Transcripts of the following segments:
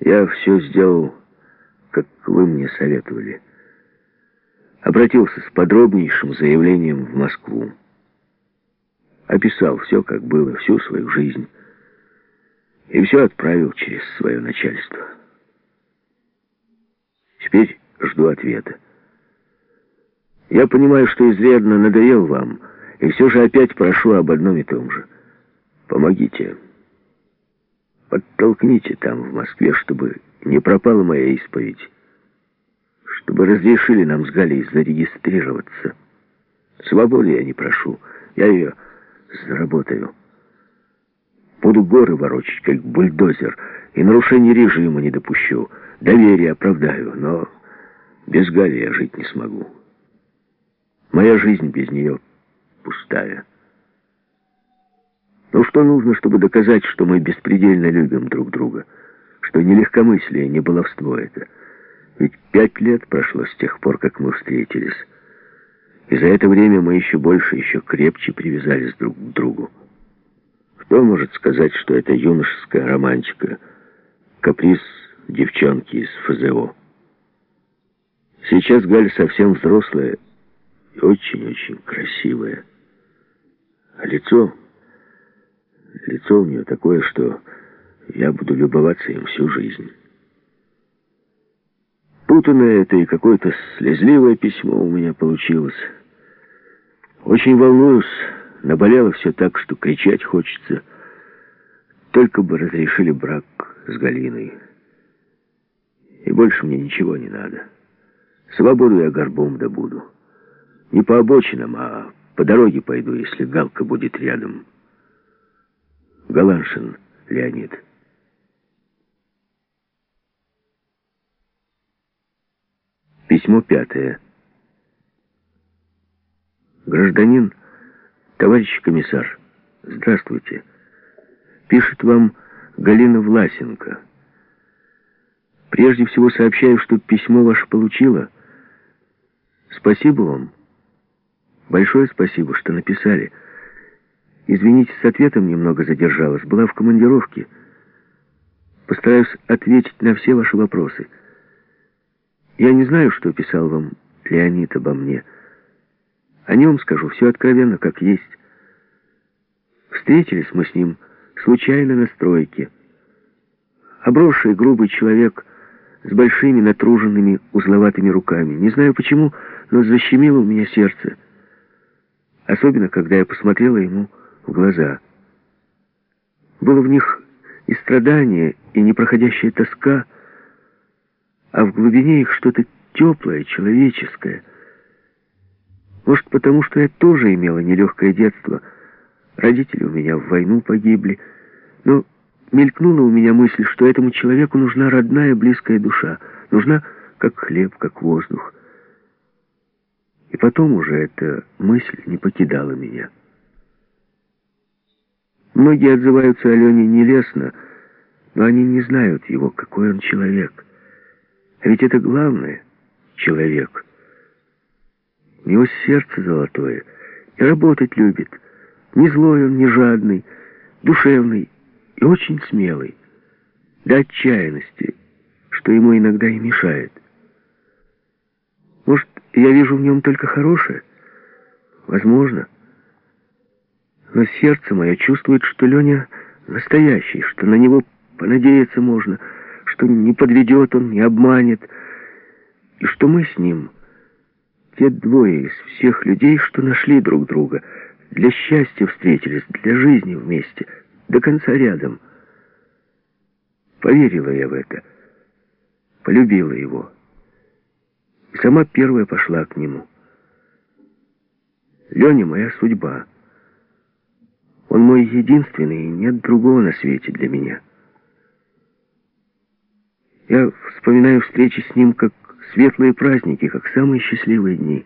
Я все сделал, как вы мне советовали. Обратился с подробнейшим заявлением в Москву. Описал все, как было, всю свою жизнь. И все отправил через свое начальство. Теперь жду ответа. Я понимаю, что изрядно надоел вам, и все же опять прошу об одном и том же. Помогите. Подтолкните там, в Москве, чтобы не пропала моя исповедь. Чтобы разрешили нам с Галей зарегистрироваться. Свободы я не прошу. Я ее заработаю. Буду горы ворочать, как бульдозер, и нарушений режима не допущу. Доверие оправдаю, но без Гали я жить не смогу. Моя жизнь без нее пустая. Ну что нужно, чтобы доказать, что мы беспредельно любим друг друга? Что не легкомыслие, не баловство это? Ведь пять лет прошло с тех пор, как мы встретились. И за это время мы еще больше, еще крепче привязались друг к другу. Кто может сказать, что это юношеская романтика, каприз девчонки из ФЗО? Сейчас Галь совсем взрослая и очень-очень красивая. А лицо... Лицо у нее такое, что я буду любоваться им всю жизнь. Путанное это и какое-то слезливое письмо у меня получилось. Очень волнуюсь, наболело все так, что кричать хочется. Только бы разрешили брак с Галиной. И больше мне ничего не надо. Свободу я горбом добуду. Не по обочинам, а по дороге пойду, если Галка будет рядом. Галаншин Леонид. Письмо пятое. Гражданин, товарищ комиссар, здравствуйте. Пишет вам Галина Власенко. Прежде всего сообщаю, что письмо ваше получила. Спасибо вам. Большое спасибо, что написали. Извините, с ответом немного задержалась. Была в командировке. Постараюсь ответить на все ваши вопросы. Я не знаю, что писал вам Леонид обо мне. О нем скажу все откровенно, как есть. Встретились мы с ним случайно на стройке. Обросший грубый человек с большими натруженными узловатыми руками. Не знаю почему, но защемило у меня сердце. Особенно, когда я посмотрела ему в глаза. Было в них и страдание, и непроходящая тоска, а в глубине их что-то теплое, человеческое. Может, потому что я тоже имела нелегкое детство. Родители у меня в войну погибли. Но мелькнула у меня мысль, что этому человеку нужна родная близкая душа. Нужна как хлеб, как воздух. И потом уже эта мысль не покидала меня. Многие отзываются о Лене нелестно, но они не знают его, какой он человек. А ведь это главное — человек. У него сердце золотое, и работать любит. Не злой он, не жадный, душевный и очень смелый. До отчаянности, что ему иногда и мешает. Может, я вижу в нем только хорошее? Возможно. Но сердце мое чувствует, что Леня настоящий, что на него понадеяться можно, что не подведет он, не обманет, и что мы с ним те двое из всех людей, что нашли друг друга, для счастья встретились, для жизни вместе, до конца рядом. Поверила я в это, полюбила его, и сама первая пошла к нему. Леня моя судьба — он мой единственный, и нет другого на свете для меня. Я вспоминаю встречи с ним как светлые праздники, как самые счастливые дни.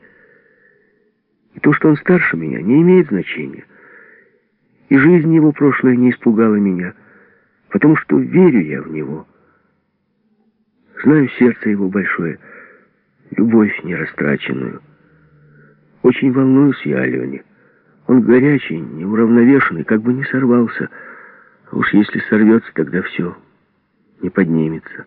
И то, что он старше меня, не имеет значения. И жизнь его прошлая не испугала меня, потому что верю я в него. Знаю сердце его большое, любовь нерастраченную. Очень волнуюсь я о Лене. Он горячий, неуравновешенный, как бы не сорвался. Уж если сорвется, тогда все. не поднимется.